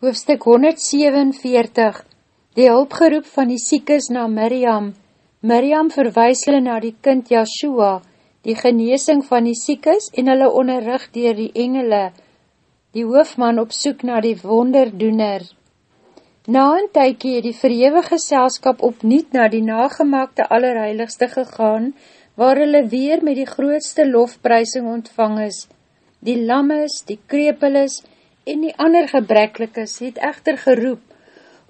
Hoofstuk 147 Die hulpgeroep van die siekes na Miriam Miriam verwijs hulle na die kind Yahshua, die geneesing van die siekes en hulle onderrug dier die engele, die hoofman op soek na die wonderdoener. Na een tykie het die verhewige selskap opniet na die nagemaakte allerheiligste gegaan, waar hulle weer met die grootste lofprysing ontvang is. Die lammes, die krepeles en die ander gebreklikes het echter geroep,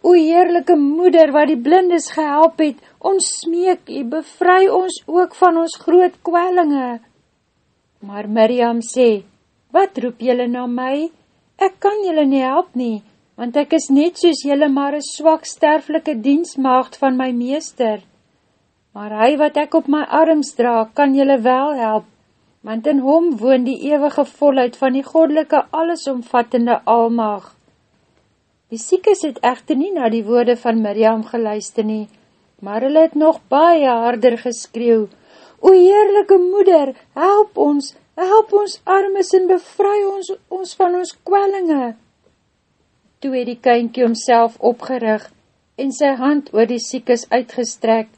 O heerlijke moeder wat die blindes gehelp het, ons smeek, jy bevry ons ook van ons groot kwellinge. Maar Miriam sê, wat roep jylle na my? Ek kan jylle nie help nie, want ek is net soos jylle maar een swak sterflike diensmaagd van my meester. Maar hy wat ek op my arms dra, kan jylle wel help, want in hom woon die eeuwige volheid van die godelike allesomvattende almaag. Die siekes het echter nie na die woorde van Miriam geluister nie, maar hulle het nog baie harder geskreeuw, O heerlijke moeder, help ons, help ons armes en bevry ons, ons van ons kwellinge. Toe het die kynkie homself opgerig en sy hand oor die siekes uitgestrek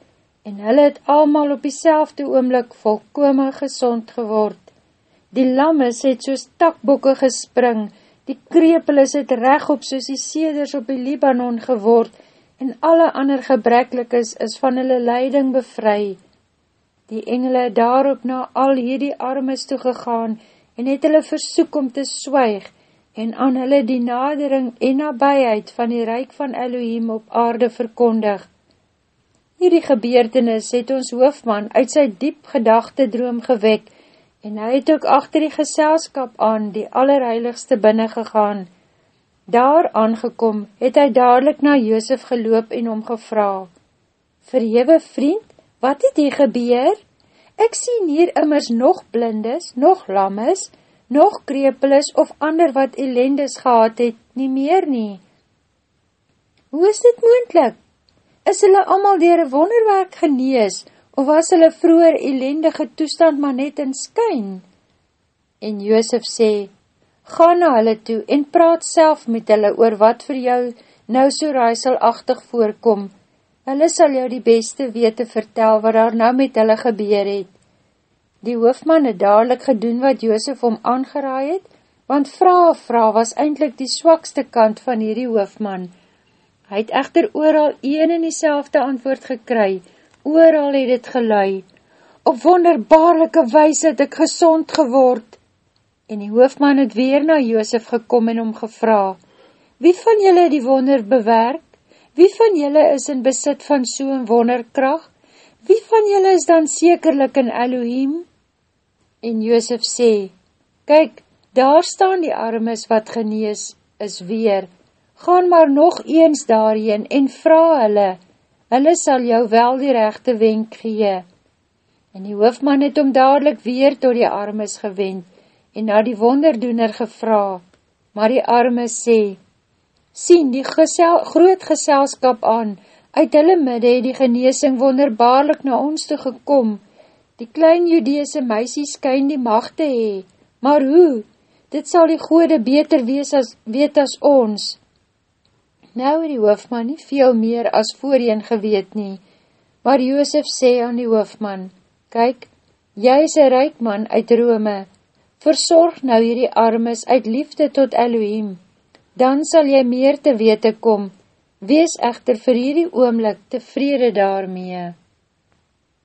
en hulle het almal op die selfde oomlik volkome gezond geword. Die lammes het soos takbokke gespring, die krepel is het rechtop soos die seders op die Libanon geword en alle ander gebreklik is, van hulle leiding bevry. Die engele daarop na al hierdie armes toegegaan en het hulle versoek om te swyg en aan hulle die nadering en nabijheid van die reik van Elohim op aarde verkondig. Hierdie gebeurtenis het ons hoofman uit sy diep gedachte droom gewek en hy het ook achter die geselskap aan die allerheiligste binnen gegaan. Daar aangekom het hy dadelijk na Joosef geloop en omgevra. Verhewe vriend, wat het hier gebeur? Ek sien hier immers nog blindes, nog lammes, nog krepelis of ander wat ellendes gehad het, nie meer nie. Hoe is dit moendlik? Is hulle allemaal dier een wonderwerk genees, of was hulle vroeger ellendige toestand maar net in skyn? En Joosef sê, Ga na hulle toe en praat self met hulle oor wat vir jou nou so raaiselachtig voorkom. Hulle sal jou die beste wete vertel wat daar nou met hulle gebeur het. Die hoofman het dadelijk gedoen wat Joosef om aangeraai het, want vraag vraag was eindelijk die swakste kant van hierdie hoofman, Hy het echter ooral een en die antwoord gekry, ooral het het gelui, op wonderbaarlike wees het ek gezond geword. En die hoofman het weer na Joosef gekom en omgevra, wie van julle die wonder bewerk? Wie van julle is in besit van so'n wonderkracht? Wie van julle is dan sekerlik in Elohim? En Joosef sê, kyk, daar staan die armes wat genees is weer, gaan maar nog eens daarheen en vraag hulle, hulle sal jou wel die rechte wenk gee. En die hoofman het om dadelijk weer tot die armes gewend en na die wonderdoener gevra, maar die armes sê, sien die gesel, groot geselskap aan, uit hulle midde het die geneesing wonderbaarlik na ons toe gekom, die klein judeese meisie skyn die machte hee, maar hoe, dit sal die gode beter wees as, weet as ons, Nou het die hoofman nie veel meer as voorheen geweet nie, maar Joosef sê aan die hoofman, Kyk, jy is een rijk man uit Rome, verzorg nou hierdie armes uit liefde tot Elohim, dan sal jy meer te wete kom, wees echter vir hierdie oomlik tevrede daarmee.